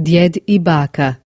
djed i baka.